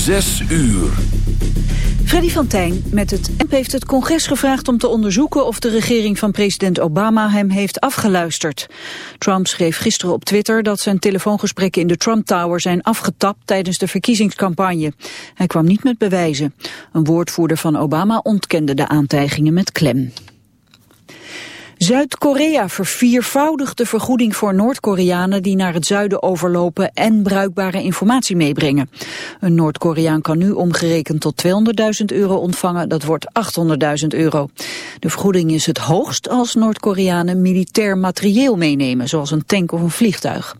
Zes uur. Freddy van met het MP heeft het congres gevraagd om te onderzoeken of de regering van president Obama hem heeft afgeluisterd. Trump schreef gisteren op Twitter dat zijn telefoongesprekken in de Trump Tower zijn afgetapt tijdens de verkiezingscampagne. Hij kwam niet met bewijzen. Een woordvoerder van Obama ontkende de aantijgingen met klem. Zuid-Korea verviervoudigt de vergoeding voor Noord-Koreanen die naar het zuiden overlopen en bruikbare informatie meebrengen. Een Noord-Koreaan kan nu omgerekend tot 200.000 euro ontvangen, dat wordt 800.000 euro. De vergoeding is het hoogst als Noord-Koreanen militair materieel meenemen, zoals een tank of een vliegtuig.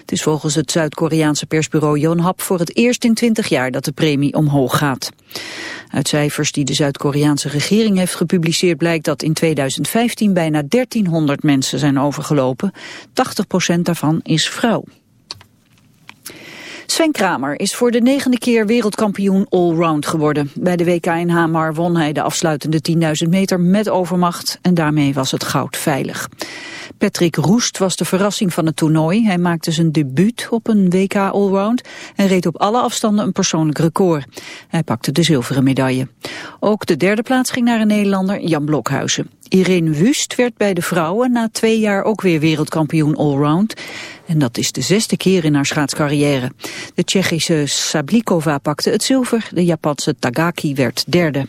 Het is volgens het Zuid-Koreaanse persbureau Yonhap voor het eerst in 20 jaar dat de premie omhoog gaat. Uit cijfers die de Zuid-Koreaanse regering heeft gepubliceerd blijkt dat in 2015 bijna 1300 mensen zijn overgelopen. 80% daarvan is vrouw. Sven Kramer is voor de negende keer wereldkampioen allround geworden. Bij de WK in Hamar won hij de afsluitende 10.000 meter met overmacht en daarmee was het goud veilig. Patrick Roest was de verrassing van het toernooi. Hij maakte zijn debuut op een WK Allround en reed op alle afstanden een persoonlijk record. Hij pakte de zilveren medaille. Ook de derde plaats ging naar een Nederlander, Jan Blokhuizen. Irene Wust werd bij de vrouwen na twee jaar ook weer wereldkampioen allround. En dat is de zesde keer in haar schaatscarrière. De Tsjechische Sablikova pakte het zilver, de Japanse Tagaki werd derde.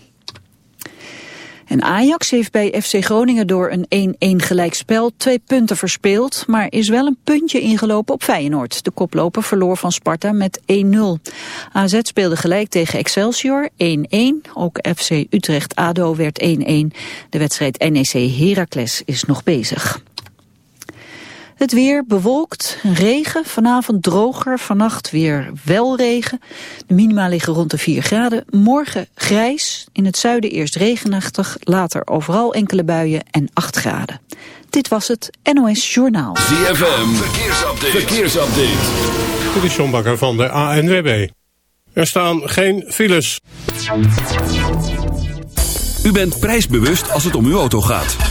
En Ajax heeft bij FC Groningen door een 1-1 gelijkspel twee punten verspeeld, maar is wel een puntje ingelopen op Feyenoord. De koploper verloor van Sparta met 1-0. AZ speelde gelijk tegen Excelsior 1-1. Ook FC Utrecht-ADO werd 1-1. De wedstrijd NEC Heracles is nog bezig. Het weer bewolkt, regen, vanavond droger, vannacht weer wel regen. De minima liggen rond de 4 graden. Morgen grijs, in het zuiden eerst regenachtig, later overal enkele buien en 8 graden. Dit was het NOS Journaal. ZFM, verkeersupdate. verkeersupdate. Dit is John Bakker van de ANWB. Er staan geen files. U bent prijsbewust als het om uw auto gaat.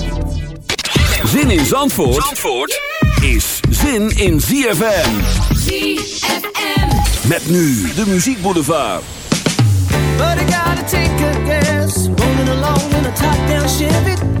Zin in Zandvoort, Zandvoort is zin in ZFM. ZFM. Met nu de Muziek Boulevard. But I gotta take a guess. Rolling along in a top down Chevy.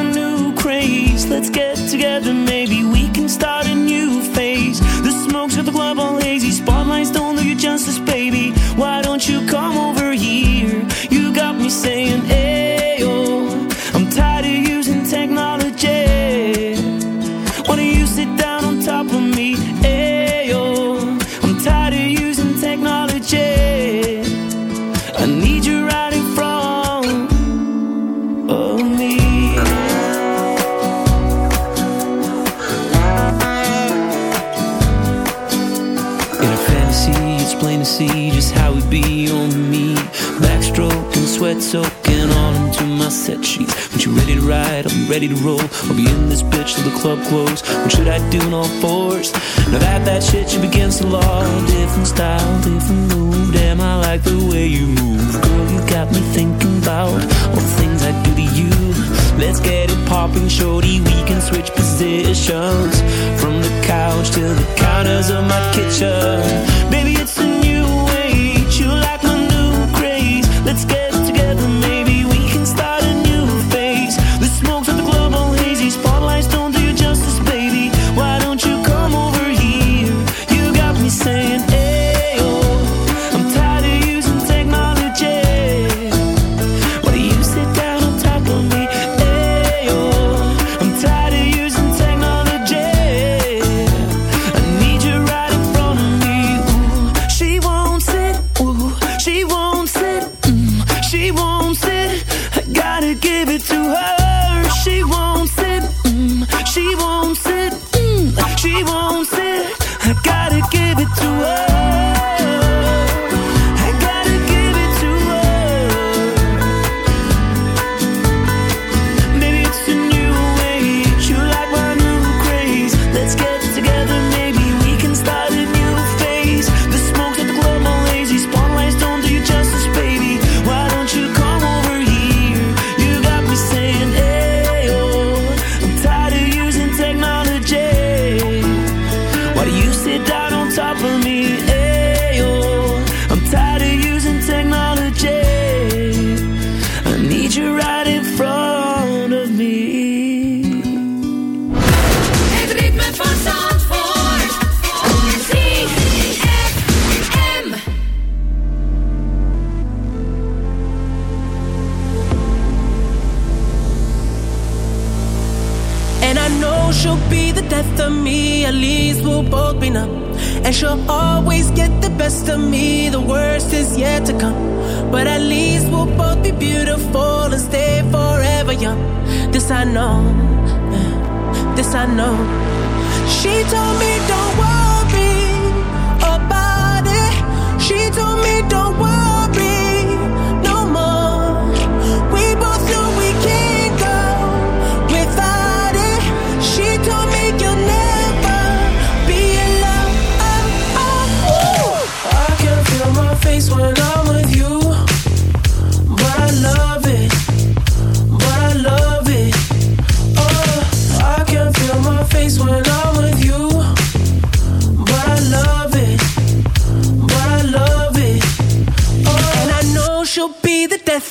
Let's get together, maybe we can start a new phase. The smoke's got the club all hazy. Spotlights don't do you justice, baby. Why don't you come over set sheet. But you ready to ride? I'm ready to roll. I'll be in this bitch till the club close. What should I do on all fours? Now that that shit she begins to law. Different style, different move. Damn, I like the way you move. Girl, you got me thinking about all the things I do to you. Let's get it popping, shorty. We can switch positions from the couch to the counters of my kitchen. Baby, it's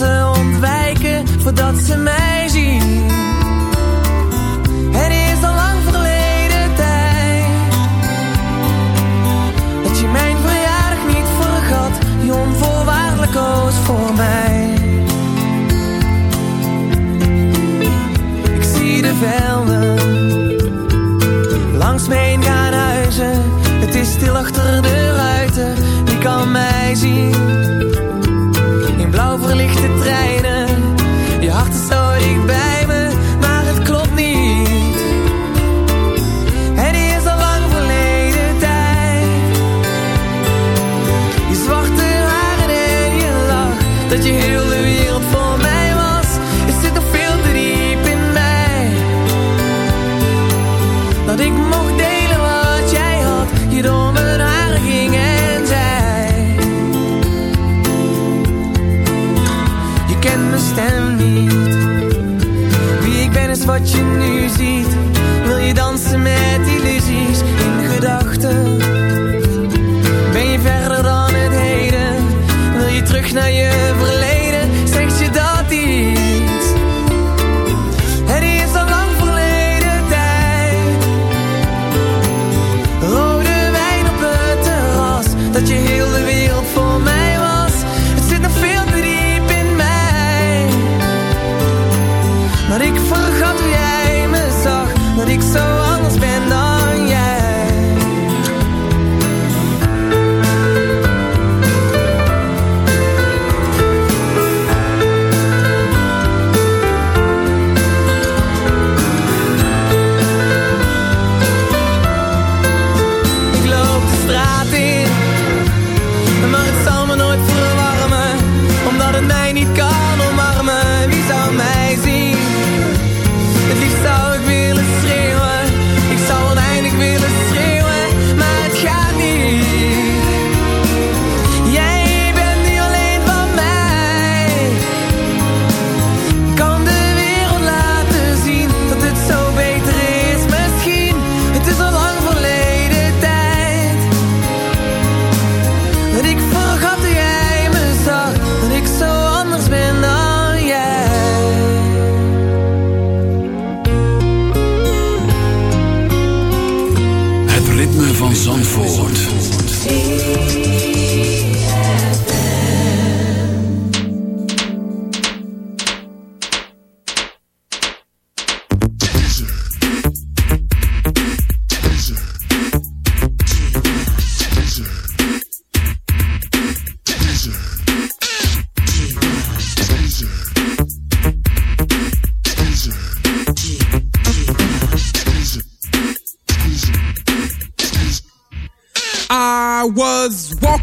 ze ontwijken voordat ze mij zien. Het is al lang verleden tijd dat je mijn verjaardag niet vergat, je onvoorwaardelijk koos voor mij. Ik zie de velden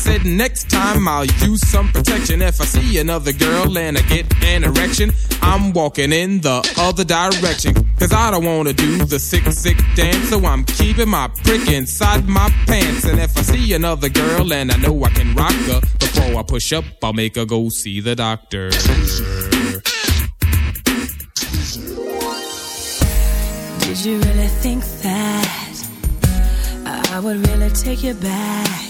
said, Next time I'll use some protection. If I see another girl and I get an erection, I'm walking in the other direction. Cause I don't wanna do the sick, sick dance, so I'm keeping my prick inside my pants. And if I see another girl and I know I can rock her, before I push up, I'll make her go see the doctor. Did you really think that I would really take you back?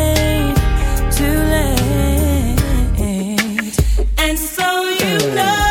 you know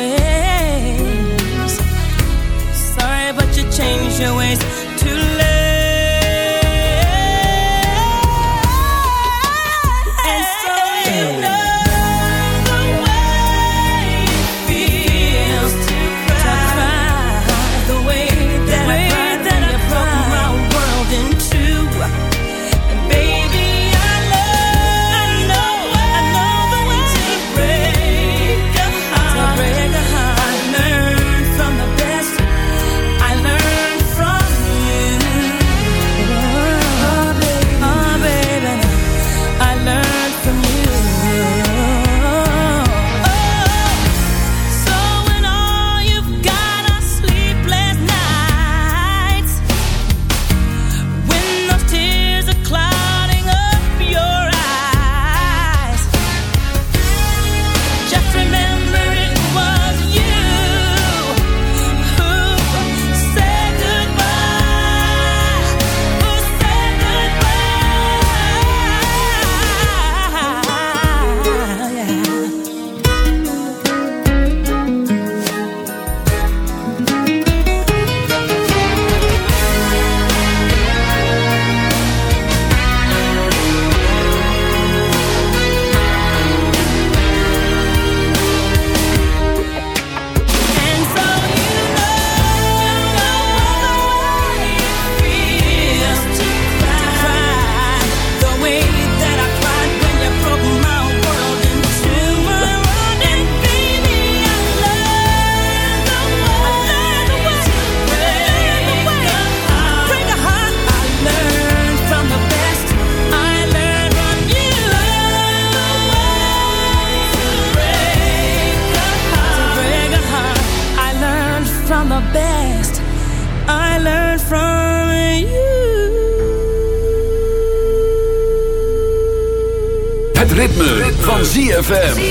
change your ways. ZFM.